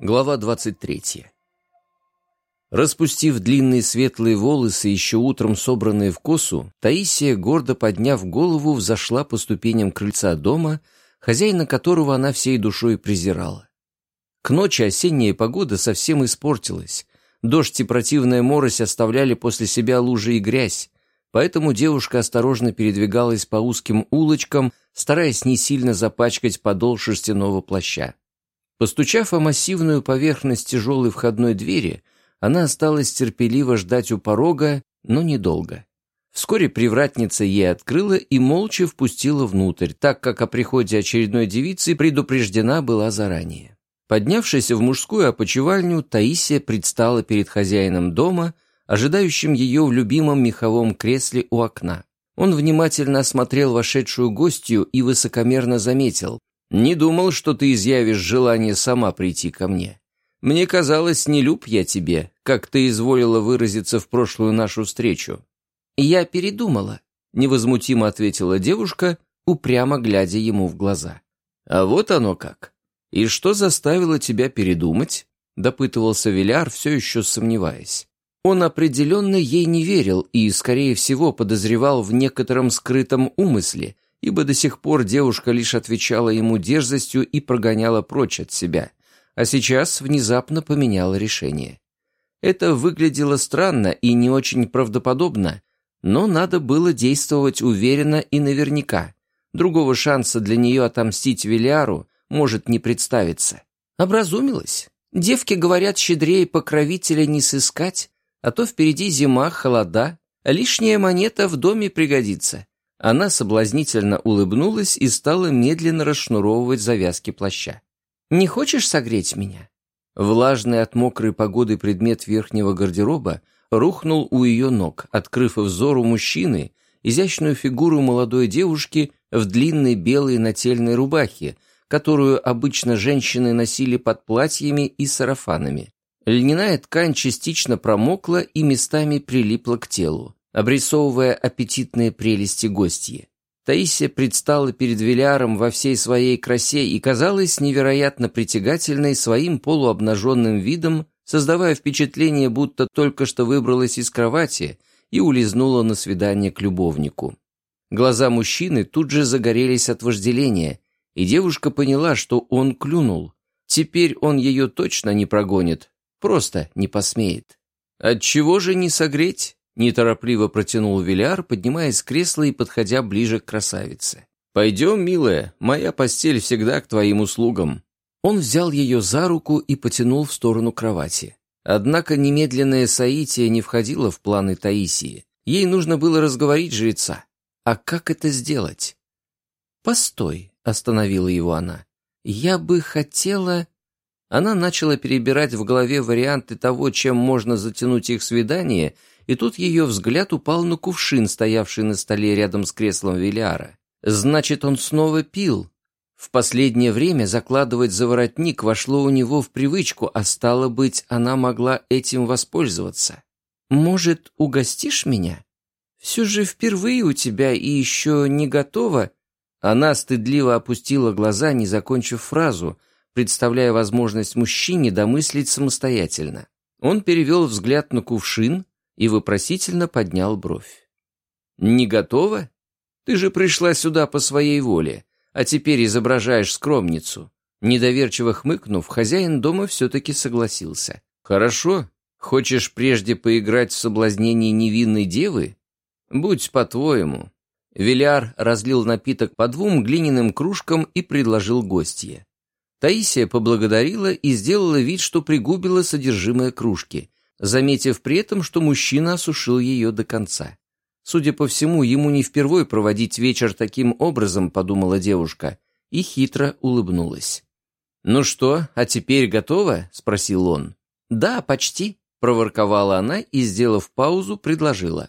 Глава 23. Распустив длинные светлые волосы, еще утром собранные в косу, Таисия, гордо подняв голову, взошла по ступеням крыльца дома, хозяина которого она всей душой презирала. К ночи осенняя погода совсем испортилась. Дождь и противная морось оставляли после себя лужи и грязь, поэтому девушка осторожно передвигалась по узким улочкам, стараясь не сильно запачкать подол шерстяного плаща. Постучав о массивную поверхность тяжелой входной двери, она осталась терпеливо ждать у порога, но недолго. Вскоре привратница ей открыла и молча впустила внутрь, так как о приходе очередной девицы предупреждена была заранее. Поднявшись в мужскую опочивальню, Таисия предстала перед хозяином дома, ожидающим ее в любимом меховом кресле у окна. Он внимательно осмотрел вошедшую гостью и высокомерно заметил, «Не думал, что ты изъявишь желание сама прийти ко мне. Мне казалось, не люб я тебе, как ты изволила выразиться в прошлую нашу встречу». «Я передумала», — невозмутимо ответила девушка, упрямо глядя ему в глаза. «А вот оно как. И что заставило тебя передумать?» — допытывался Виляр, все еще сомневаясь. Он определенно ей не верил и, скорее всего, подозревал в некотором скрытом умысле — ибо до сих пор девушка лишь отвечала ему дерзостью и прогоняла прочь от себя, а сейчас внезапно поменяла решение. Это выглядело странно и не очень правдоподобно, но надо было действовать уверенно и наверняка. Другого шанса для нее отомстить Велиару может не представиться. Образумилась. Девки говорят, щедрее покровителя не сыскать, а то впереди зима, холода, а лишняя монета в доме пригодится. Она соблазнительно улыбнулась и стала медленно расшнуровывать завязки плаща. «Не хочешь согреть меня?» Влажный от мокрой погоды предмет верхнего гардероба рухнул у ее ног, открыв взору мужчины изящную фигуру молодой девушки в длинной белой нательной рубахе, которую обычно женщины носили под платьями и сарафанами. Льняная ткань частично промокла и местами прилипла к телу обрисовывая аппетитные прелести гостьи. Таисия предстала перед Велиаром во всей своей красе и казалась невероятно притягательной своим полуобнаженным видом, создавая впечатление, будто только что выбралась из кровати и улизнула на свидание к любовнику. Глаза мужчины тут же загорелись от вожделения, и девушка поняла, что он клюнул. Теперь он ее точно не прогонит, просто не посмеет. Отчего же не согреть? Неторопливо протянул Виляр, поднимаясь с кресла и подходя ближе к красавице. «Пойдем, милая, моя постель всегда к твоим услугам». Он взял ее за руку и потянул в сторону кровати. Однако немедленное соитие не входило в планы Таисии. Ей нужно было разговорить жреца. А как это сделать? «Постой», — остановила его она. «Я бы хотела...» Она начала перебирать в голове варианты того, чем можно затянуть их свидание, и тут ее взгляд упал на кувшин, стоявший на столе рядом с креслом Велиара. Значит, он снова пил. В последнее время закладывать заворотник вошло у него в привычку, а стало быть, она могла этим воспользоваться. «Может, угостишь меня? Все же впервые у тебя и еще не готова?» Она стыдливо опустила глаза, не закончив фразу, представляя возможность мужчине домыслить самостоятельно. Он перевел взгляд на кувшин, и вопросительно поднял бровь. «Не готова? Ты же пришла сюда по своей воле, а теперь изображаешь скромницу». Недоверчиво хмыкнув, хозяин дома все-таки согласился. «Хорошо. Хочешь прежде поиграть в соблазнение невинной девы? Будь по-твоему». Виляр разлил напиток по двум глиняным кружкам и предложил гостье. Таисия поблагодарила и сделала вид, что пригубила содержимое кружки, заметив при этом, что мужчина осушил ее до конца. Судя по всему, ему не впервой проводить вечер таким образом, подумала девушка, и хитро улыбнулась. «Ну что, а теперь готова?» — спросил он. «Да, почти», — проворковала она и, сделав паузу, предложила.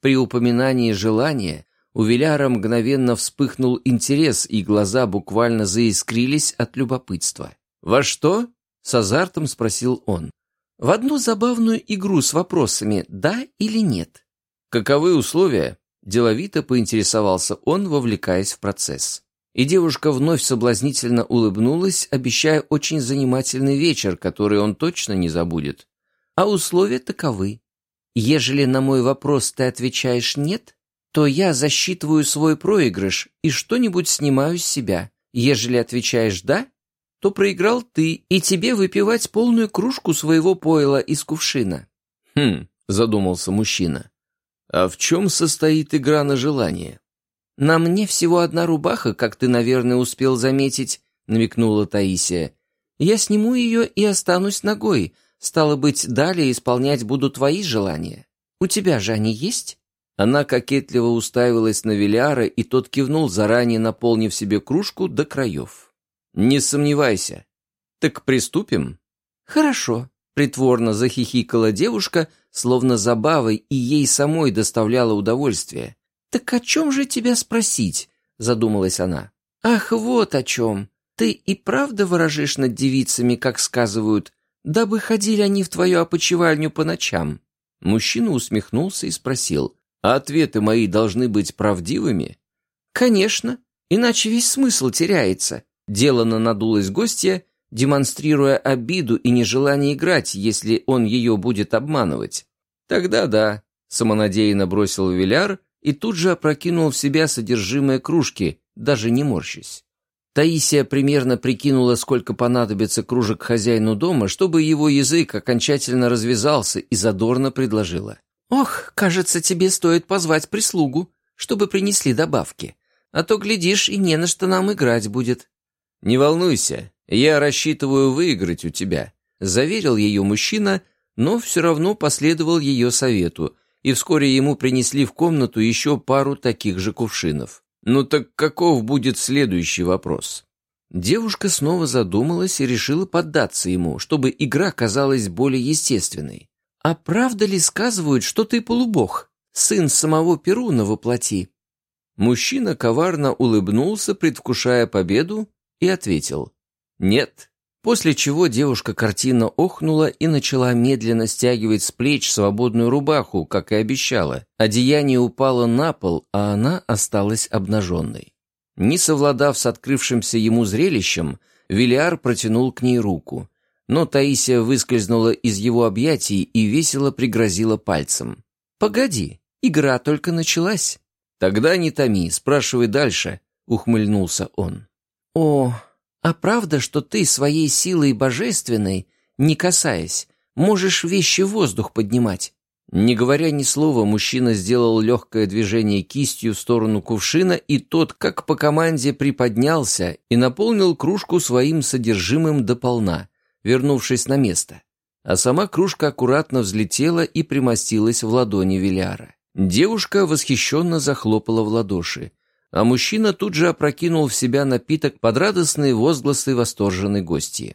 При упоминании желания у Виляра мгновенно вспыхнул интерес, и глаза буквально заискрились от любопытства. «Во что?» — с азартом спросил он в одну забавную игру с вопросами «да» или «нет». «Каковы условия?» – деловито поинтересовался он, вовлекаясь в процесс. И девушка вновь соблазнительно улыбнулась, обещая очень занимательный вечер, который он точно не забудет. А условия таковы. Ежели на мой вопрос ты отвечаешь «нет», то я засчитываю свой проигрыш и что-нибудь снимаю с себя. Ежели отвечаешь «да», то проиграл ты, и тебе выпивать полную кружку своего пойла из кувшина». «Хм», — задумался мужчина. «А в чем состоит игра на желание?» «На мне всего одна рубаха, как ты, наверное, успел заметить», — намекнула Таисия. «Я сниму ее и останусь ногой. Стало быть, далее исполнять буду твои желания. У тебя же они есть?» Она кокетливо уставилась на Велиара, и тот кивнул, заранее наполнив себе кружку до краев. «Не сомневайся. Так приступим?» «Хорошо», — притворно захихикала девушка, словно забавой и ей самой доставляла удовольствие. «Так о чем же тебя спросить?» — задумалась она. «Ах, вот о чем. Ты и правда ворожишь над девицами, как сказывают, дабы ходили они в твою опочивальню по ночам?» Мужчина усмехнулся и спросил, а ответы мои должны быть правдивыми? Конечно, иначе весь смысл теряется. Делано надулась гостья, демонстрируя обиду и нежелание играть, если он ее будет обманывать. Тогда да, самонадеянно бросил Виляр и тут же опрокинул в себя содержимое кружки, даже не морщась. Таисия примерно прикинула, сколько понадобится кружек хозяину дома, чтобы его язык окончательно развязался и задорно предложила. «Ох, кажется, тебе стоит позвать прислугу, чтобы принесли добавки, а то, глядишь, и не на что нам играть будет». «Не волнуйся, я рассчитываю выиграть у тебя», — заверил ее мужчина, но все равно последовал ее совету, и вскоре ему принесли в комнату еще пару таких же кувшинов. «Ну так каков будет следующий вопрос?» Девушка снова задумалась и решила поддаться ему, чтобы игра казалась более естественной. «А правда ли сказывают, что ты полубог, сын самого Перуна воплоти?» Мужчина коварно улыбнулся, предвкушая победу, и ответил «Нет». После чего девушка картинно охнула и начала медленно стягивать с плеч свободную рубаху, как и обещала. Одеяние упало на пол, а она осталась обнаженной. Не совладав с открывшимся ему зрелищем, Вилиар протянул к ней руку но Таисия выскользнула из его объятий и весело пригрозила пальцем. «Погоди, игра только началась». «Тогда не томи, спрашивай дальше», — ухмыльнулся он. «О, а правда, что ты своей силой божественной, не касаясь, можешь вещи в воздух поднимать?» Не говоря ни слова, мужчина сделал легкое движение кистью в сторону кувшина, и тот, как по команде, приподнялся и наполнил кружку своим содержимым до полна, вернувшись на место, а сама кружка аккуратно взлетела и примостилась в ладони Виляра. Девушка восхищенно захлопала в ладоши, а мужчина тут же опрокинул в себя напиток под радостные возгласы восторженной гости.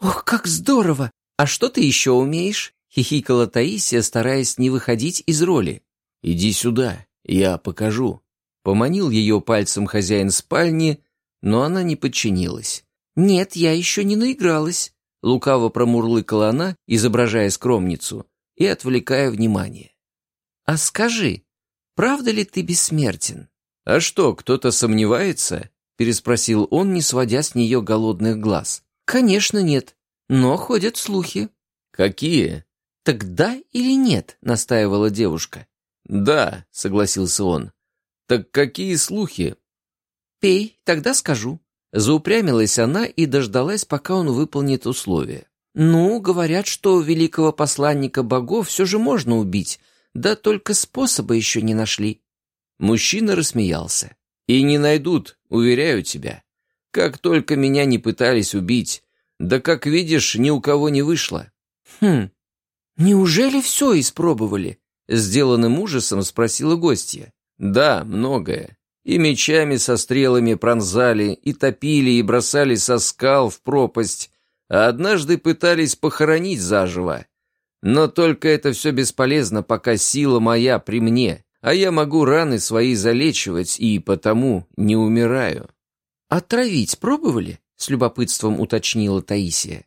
«Ох, как здорово! А что ты еще умеешь?» — хихикала Таисия, стараясь не выходить из роли. «Иди сюда, я покажу». Поманил ее пальцем хозяин спальни, но она не подчинилась. «Нет, я еще не наигралась», Лукаво промурлыкала она, изображая скромницу и отвлекая внимание. «А скажи, правда ли ты бессмертен?» «А что, кто-то сомневается?» переспросил он, не сводя с нее голодных глаз. «Конечно нет, но ходят слухи». «Какие?» «Так да или нет?» — настаивала девушка. «Да», — согласился он. «Так какие слухи?» «Пей, тогда скажу». Заупрямилась она и дождалась, пока он выполнит условия. «Ну, говорят, что великого посланника богов все же можно убить, да только способа еще не нашли». Мужчина рассмеялся. «И не найдут, уверяю тебя. Как только меня не пытались убить, да, как видишь, ни у кого не вышло». «Хм, неужели все испробовали?» Сделанным ужасом спросила гостья. «Да, многое и мечами со стрелами пронзали, и топили, и бросали со скал в пропасть, а однажды пытались похоронить заживо. Но только это все бесполезно, пока сила моя при мне, а я могу раны свои залечивать и потому не умираю. «Отравить пробовали?» — с любопытством уточнила Таисия.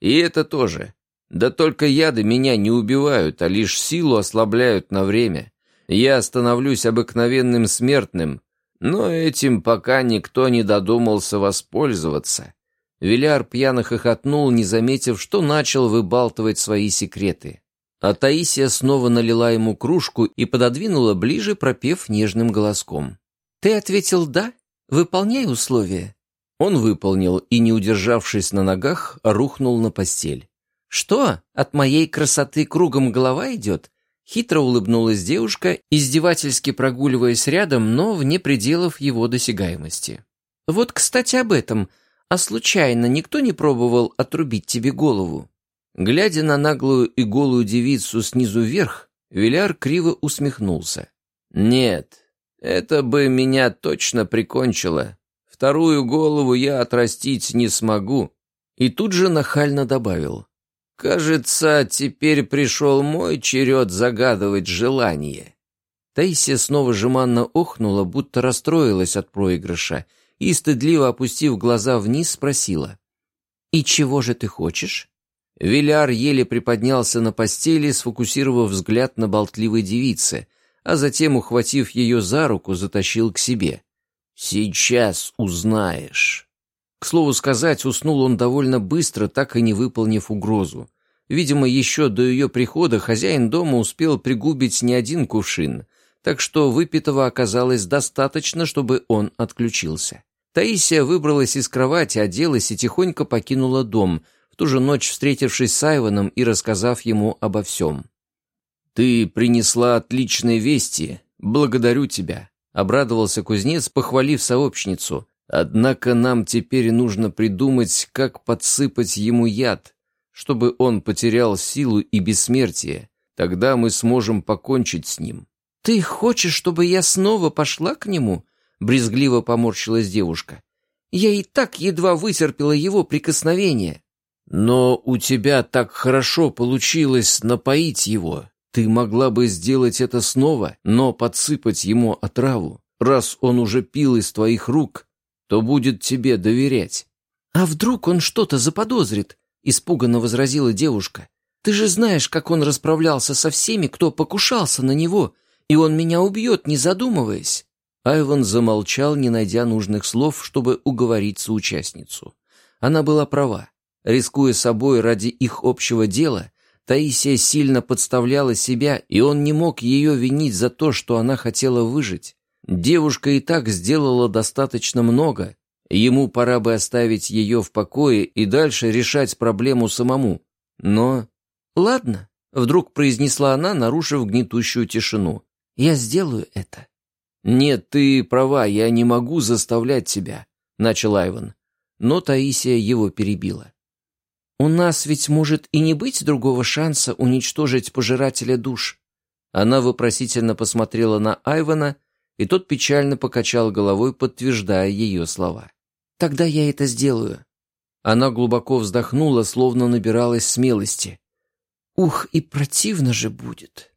«И это тоже. Да только яды меня не убивают, а лишь силу ослабляют на время. Я становлюсь обыкновенным смертным, Но этим пока никто не додумался воспользоваться. Виляр пьяно хохотнул, не заметив, что начал выбалтывать свои секреты. А Таисия снова налила ему кружку и пододвинула ближе, пропев нежным голоском. «Ты ответил «да»? Выполняй условия». Он выполнил и, не удержавшись на ногах, рухнул на постель. «Что, от моей красоты кругом голова идет?» Хитро улыбнулась девушка, издевательски прогуливаясь рядом, но вне пределов его досягаемости. «Вот, кстати, об этом. А случайно никто не пробовал отрубить тебе голову?» Глядя на наглую и голую девицу снизу вверх, Виляр криво усмехнулся. «Нет, это бы меня точно прикончило. Вторую голову я отрастить не смогу». И тут же нахально добавил. «Кажется, теперь пришел мой черед загадывать желание». Таисия снова жеманно охнула, будто расстроилась от проигрыша, и, стыдливо опустив глаза вниз, спросила. «И чего же ты хочешь?» Виляр еле приподнялся на постели, сфокусировав взгляд на болтливой девице, а затем, ухватив ее за руку, затащил к себе. «Сейчас узнаешь». К слову сказать, уснул он довольно быстро, так и не выполнив угрозу. Видимо, еще до ее прихода хозяин дома успел пригубить не один кувшин, так что выпитого оказалось достаточно, чтобы он отключился. Таисия выбралась из кровати, оделась и тихонько покинула дом, в ту же ночь встретившись с Айваном и рассказав ему обо всем. «Ты принесла отличные вести. Благодарю тебя», — обрадовался кузнец, похвалив сообщницу. Однако нам теперь нужно придумать, как подсыпать ему яд, чтобы он потерял силу и бессмертие. Тогда мы сможем покончить с ним». «Ты хочешь, чтобы я снова пошла к нему?» — брезгливо поморщилась девушка. «Я и так едва вытерпела его прикосновение». «Но у тебя так хорошо получилось напоить его. Ты могла бы сделать это снова, но подсыпать ему отраву. Раз он уже пил из твоих рук, то будет тебе доверять». «А вдруг он что-то заподозрит?» — испуганно возразила девушка. «Ты же знаешь, как он расправлялся со всеми, кто покушался на него, и он меня убьет, не задумываясь». Айван замолчал, не найдя нужных слов, чтобы уговорить соучастницу. Она была права. Рискуя собой ради их общего дела, Таисия сильно подставляла себя, и он не мог ее винить за то, что она хотела выжить. Девушка и так сделала достаточно много, ему пора бы оставить ее в покое и дальше решать проблему самому. Но... «Ладно», — вдруг произнесла она, нарушив гнетущую тишину. «Я сделаю это». «Нет, ты права, я не могу заставлять тебя», — начал Айван. Но Таисия его перебила. «У нас ведь может и не быть другого шанса уничтожить пожирателя душ». Она вопросительно посмотрела на Айвана, и тот печально покачал головой, подтверждая ее слова. «Тогда я это сделаю». Она глубоко вздохнула, словно набиралась смелости. «Ух, и противно же будет!»